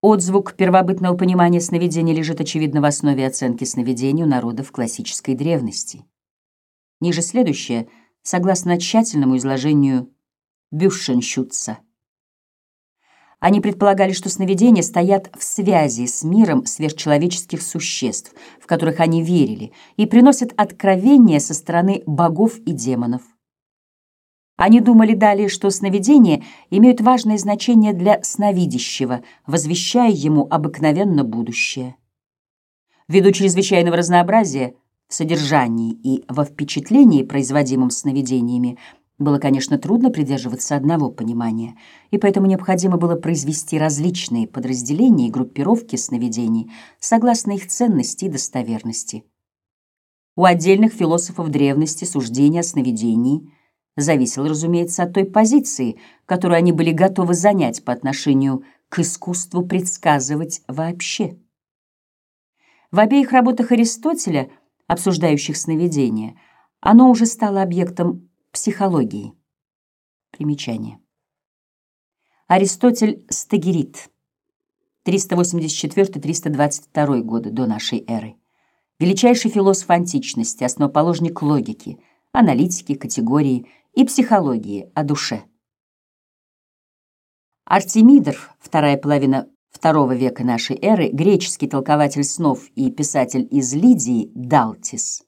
Отзвук первобытного понимания сновидения лежит, очевидно, в основе оценки сновидений у народов классической древности. Ниже следующее, согласно тщательному изложению Бюшеншютца. Они предполагали, что сновидения стоят в связи с миром сверхчеловеческих существ, в которых они верили, и приносят откровения со стороны богов и демонов. Они думали далее, что сновидения имеют важное значение для сновидящего, возвещая ему обыкновенно будущее. Ввиду чрезвычайного разнообразия в содержании и во впечатлении, производимом сновидениями, было, конечно, трудно придерживаться одного понимания, и поэтому необходимо было произвести различные подразделения и группировки сновидений согласно их ценности и достоверности. У отдельных философов древности суждения о сновидении – зависел, разумеется, от той позиции, которую они были готовы занять по отношению к искусству предсказывать вообще. В обеих работах Аристотеля, обсуждающих сновидения, оно уже стало объектом психологии. Примечание. Аристотель Стагерит, 384-322 годы до нашей эры. Величайший философ античности, основоположник логики, аналитики, категории – и психологии о душе. Артемидр, вторая половина II века нашей эры, греческий толкователь снов и писатель из Лидии Далтис.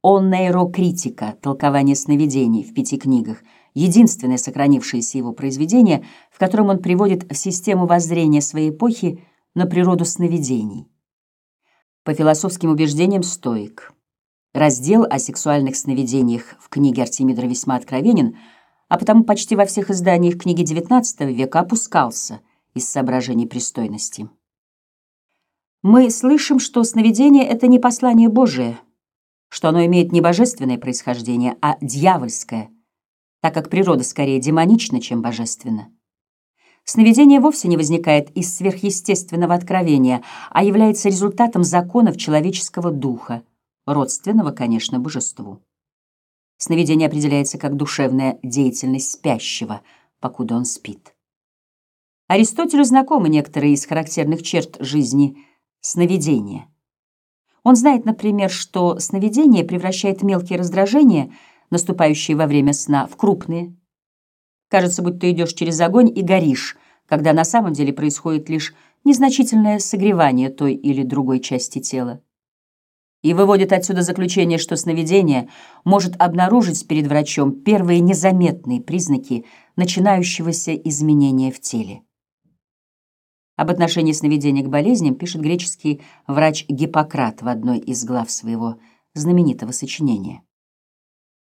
Он нейрокритика, толкование сновидений в пяти книгах, единственное сохранившееся его произведение, в котором он приводит в систему воззрения своей эпохи на природу сновидений. По философским убеждениям стоик. Раздел о сексуальных сновидениях в книге Артемидора весьма откровенен, а потому почти во всех изданиях книги XIX века опускался из соображений пристойности. Мы слышим, что сновидение — это не послание Божие, что оно имеет не божественное происхождение, а дьявольское, так как природа скорее демонична, чем божественна. Сновидение вовсе не возникает из сверхъестественного откровения, а является результатом законов человеческого духа, родственного, конечно, божеству. Сновидение определяется как душевная деятельность спящего, покуда он спит. Аристотелю знакомы некоторые из характерных черт жизни сновидения. Он знает, например, что сновидение превращает мелкие раздражения, наступающие во время сна, в крупные. Кажется, будто ты идешь через огонь и горишь, когда на самом деле происходит лишь незначительное согревание той или другой части тела и выводит отсюда заключение, что сновидение может обнаружить перед врачом первые незаметные признаки начинающегося изменения в теле. Об отношении сновидения к болезням пишет греческий врач Гиппократ в одной из глав своего знаменитого сочинения.